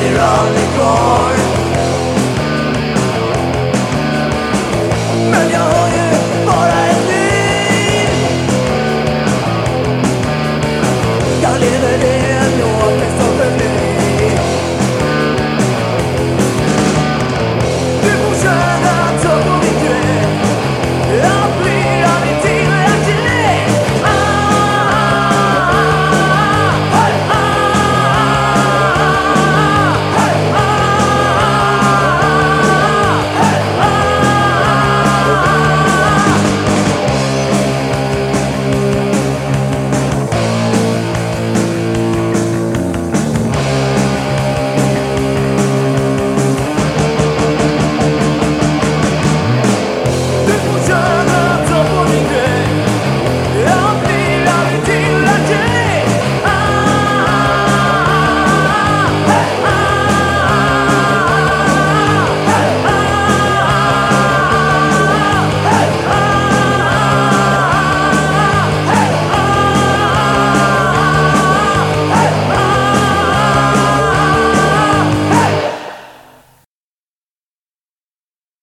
We're all.